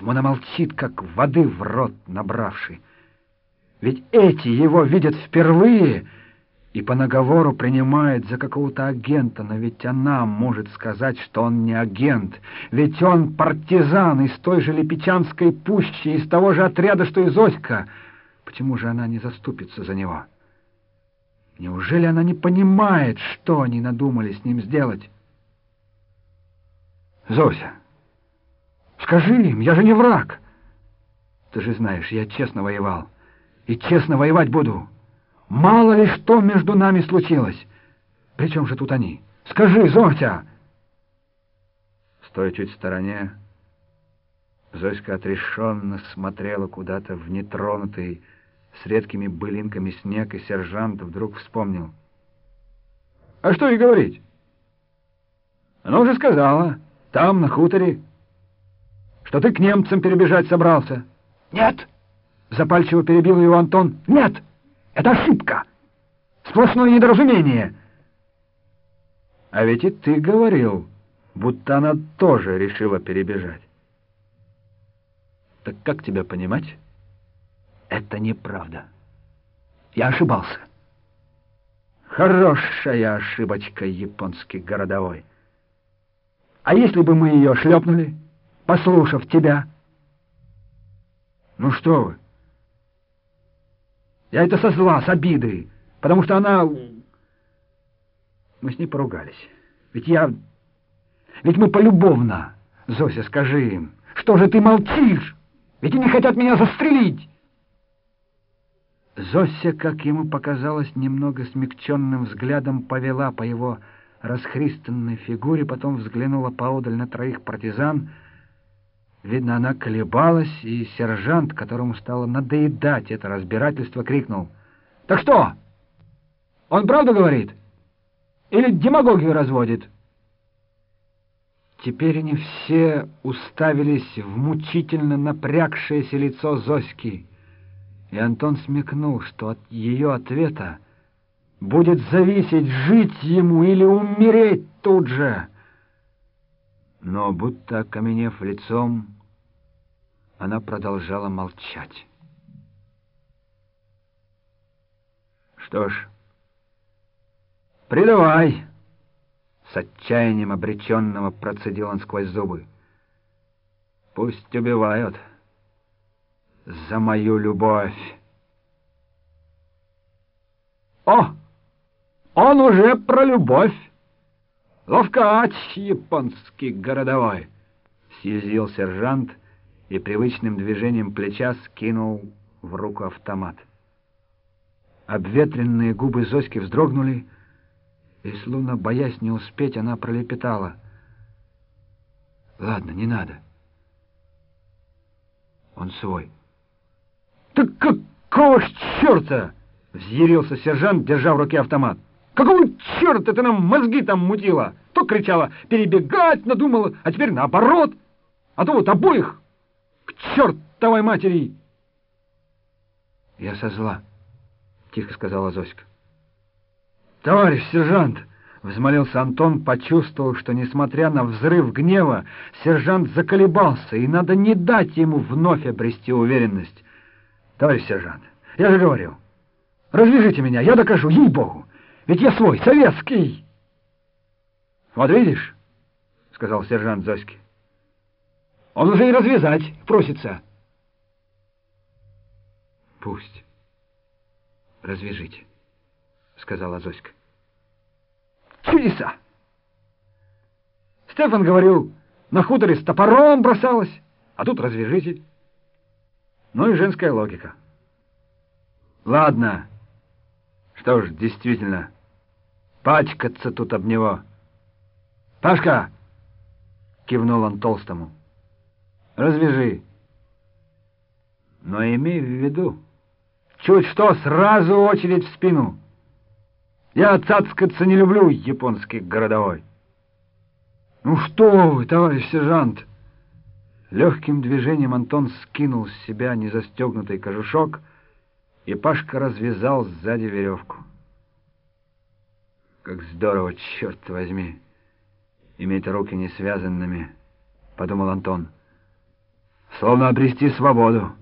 Почему она молчит, как воды в рот набравший? Ведь эти его видят впервые и по наговору принимают за какого-то агента, но ведь она может сказать, что он не агент, ведь он партизан из той же Липичанской пущи, из того же отряда, что и Зоська. Почему же она не заступится за него? Неужели она не понимает, что они надумали с ним сделать? Зося, скажи им, я же не враг. Ты же знаешь, я честно воевал, и честно воевать буду. Мало ли что между нами случилось. Причем же тут они? Скажи, Зося!» Стоя чуть в стороне, Зоська отрешенно смотрела куда-то в нетронутый, с редкими былинками снег, и сержант вдруг вспомнил. «А что и говорить? Она уже сказала, там, на хуторе, что ты к немцам перебежать собрался». «Нет!» — запальчиво перебил его Антон. «Нет! Это ошибка! Сплошное недоразумение!» «А ведь и ты говорил, будто она тоже решила перебежать». «Так как тебя понимать?» Это неправда. Я ошибался. Хорошая ошибочка, японский городовой. А если бы мы ее шлепнули, послушав тебя? Ну что вы? Я это со зла, с обиды, потому что она... Мы с ней поругались. Ведь я... Ведь мы полюбовно. Зося, скажи им, что же ты молчишь? Ведь они хотят меня застрелить. Зося, как ему показалось, немного смягченным взглядом повела по его расхристанной фигуре, потом взглянула поодаль на троих партизан. Видно, она колебалась, и сержант, которому стало надоедать это разбирательство, крикнул. «Так что? Он правду говорит? Или демагогию разводит?» Теперь они все уставились в мучительно напрягшееся лицо Зоськи и Антон смекнул, что от ее ответа будет зависеть, жить ему или умереть тут же. Но, будто окаменев лицом, она продолжала молчать. «Что ж, предавай!» С отчаянием обреченного процедил он сквозь зубы. «Пусть убивают» за мою любовь. О, он уже про любовь. Ловкач японский городовой. Съязвил сержант и привычным движением плеча скинул в руку автомат. Обветренные губы Зоськи вздрогнули, и, словно боясь не успеть, она пролепетала. «Ладно, не надо. Он свой». «Так какого черта?» — взъярился сержант, держа в руке автомат. «Какого черта ты нам мозги там мутила? То кричала «перебегать» надумала, а теперь наоборот. А то вот обоих к чертовой матери!» «Я со зла», — тихо сказала Зоська. «Товарищ сержант!» — взмолился Антон, почувствовал, что, несмотря на взрыв гнева, сержант заколебался, и надо не дать ему вновь обрести уверенность. Товарищ сержант, я же говорил, развяжите меня, я докажу, ей-богу, ведь я свой, советский. Вот видишь, — сказал сержант Зоське, — он уже и развязать просится. Пусть. Развяжите, — сказала Зоська. Чудеса! Стефан говорил, на хуторе с топором бросалась, а тут развяжите. Ну и женская логика. Ладно. Что ж, действительно, пачкаться тут об него. Пашка! Кивнул он толстому. Развяжи. Но имей в виду, чуть что, сразу очередь в спину. Я цацкаться не люблю, японский городовой. Ну что вы, товарищ сержант! Легким движением Антон скинул с себя незастегнутый кожушок, и Пашка развязал сзади веревку. «Как здорово, черт возьми, иметь руки не связанными», — подумал Антон. словно обрести свободу.